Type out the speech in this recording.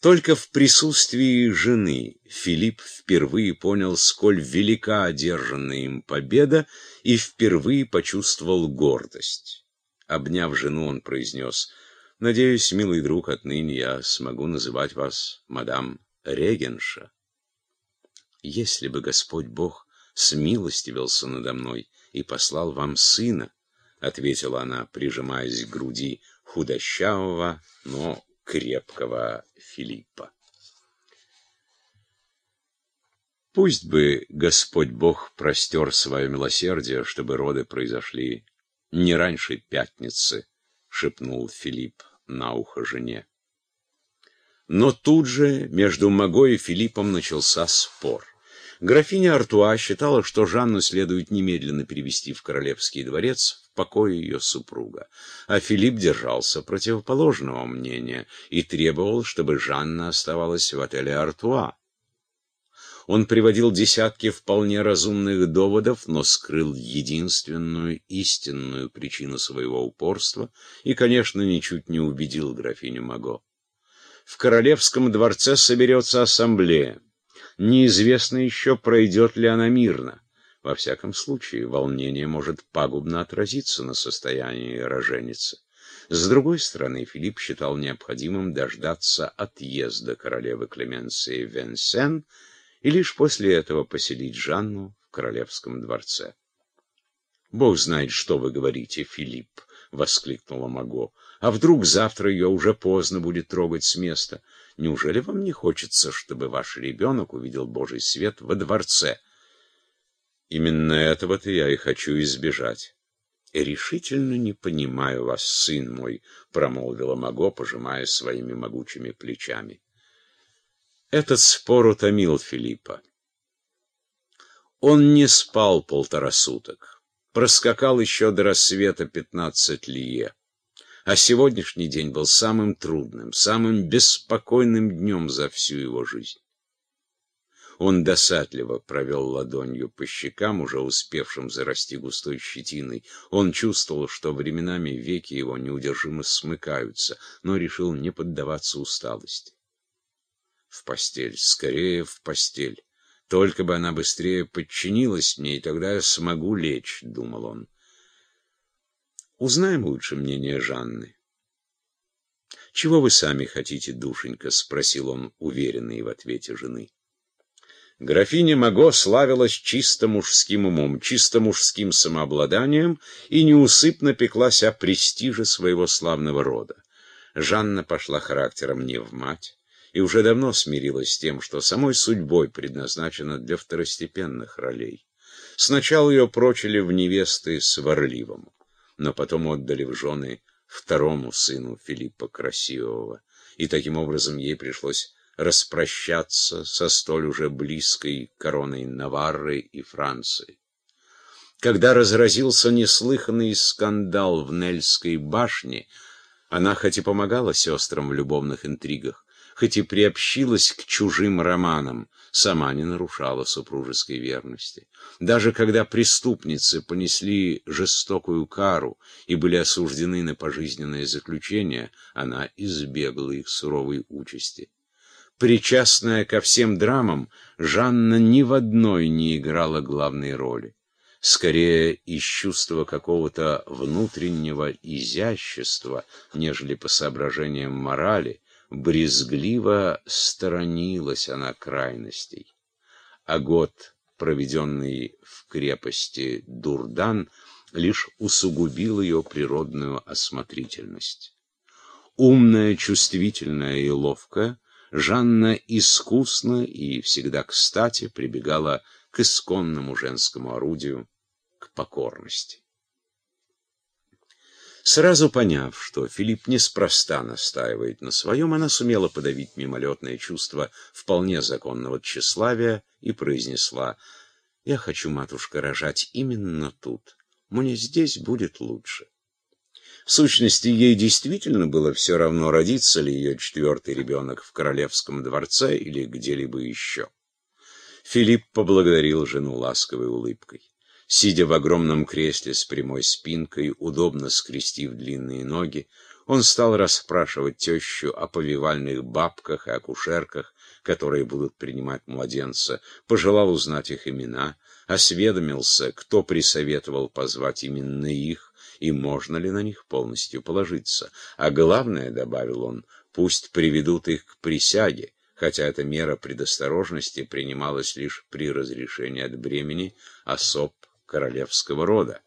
Только в присутствии жены Филипп впервые понял, сколь велика одержанная им победа, и впервые почувствовал гордость. Обняв жену, он произнес, «Надеюсь, милый друг, отныне я смогу называть вас мадам Регенша. Если бы Господь Бог смилостивился надо мной и послал вам сына, — ответила она, прижимаясь к груди худощавого, но крепкого Филиппа. Пусть бы Господь Бог простер свое милосердие, чтобы роды произошли не раньше пятницы, — шепнул Филипп на ухо жене. Но тут же между Маго и Филиппом начался спор. Графиня Артуа считала, что Жанну следует немедленно перевести в королевский дворец в покое ее супруга, а Филипп держался противоположного мнения и требовал, чтобы Жанна оставалась в отеле Артуа. Он приводил десятки вполне разумных доводов, но скрыл единственную истинную причину своего упорства и, конечно, ничуть не убедил графиню Маго. В королевском дворце соберется ассамблея. Неизвестно еще, пройдет ли она мирно. Во всяком случае, волнение может пагубно отразиться на состоянии роженицы. С другой стороны, Филипп считал необходимым дождаться отъезда королевы Клеменции Венсен и лишь после этого поселить Жанну в королевском дворце. «Бог знает, что вы говорите, Филипп!» — воскликнула Маго. «А вдруг завтра ее уже поздно будет трогать с места? Неужели вам не хочется, чтобы ваш ребенок увидел Божий свет во дворце?» «Именно этого-то я и хочу избежать». «Решительно не понимаю вас, сын мой», — промолвила Маго, пожимая своими могучими плечами. Этот спор утомил Филиппа. Он не спал полтора суток проскакал еще до рассвета пятнадцать лие. А сегодняшний день был самым трудным, самым беспокойным днем за всю его жизнь. Он досадливо провел ладонью по щекам, уже успевшим зарасти густой щетиной. Он чувствовал, что временами веки его неудержимо смыкаются, но решил не поддаваться усталости. В постель, скорее в постель. Только бы она быстрее подчинилась мне, и тогда я смогу лечь, — думал он. Узнаем лучше мнение Жанны. «Чего вы сами хотите, душенька?» — спросил он, уверенный в ответе жены. Графиня Маго славилась чисто мужским умом, чисто мужским самообладанием и неусыпно пеклась о престиже своего славного рода. Жанна пошла характером не в мать, и уже давно смирилась с тем, что самой судьбой предназначена для второстепенных ролей. Сначала ее прочили в невесты сварливому, но потом отдали в жены второму сыну Филиппа Красивого, и таким образом ей пришлось распрощаться со столь уже близкой короной Наварры и Франции. Когда разразился неслыханный скандал в Нельской башне, она хоть и помогала сестрам в любовных интригах, хоть и приобщилась к чужим романам, сама не нарушала супружеской верности. Даже когда преступницы понесли жестокую кару и были осуждены на пожизненное заключение, она избегла их суровой участи. Причастная ко всем драмам, Жанна ни в одной не играла главной роли. Скорее из чувства какого-то внутреннего изящества, нежели по соображениям морали, брезгливо сторонилась она крайностей. А год, проведенный в крепости Дурдан, лишь усугубил ее природную осмотрительность. Умная, чувствительная и ловкая, Жанна искусно и всегда кстати прибегала к исконному женскому орудию, к покорности. Сразу поняв, что Филипп неспроста настаивает на своем, она сумела подавить мимолетное чувство вполне законного тщеславия и произнесла «Я хочу, матушка, рожать именно тут. Мне здесь будет лучше». В сущности, ей действительно было все равно, родится ли ее четвертый ребенок в королевском дворце или где-либо еще. Филипп поблагодарил жену ласковой улыбкой. Сидя в огромном кресле с прямой спинкой, удобно скрестив длинные ноги, Он стал расспрашивать тещу о повивальных бабках и акушерках, которые будут принимать младенца, пожелал узнать их имена, осведомился, кто присоветовал позвать именно их, и можно ли на них полностью положиться. А главное, добавил он, пусть приведут их к присяге, хотя эта мера предосторожности принималась лишь при разрешении от бремени особ королевского рода.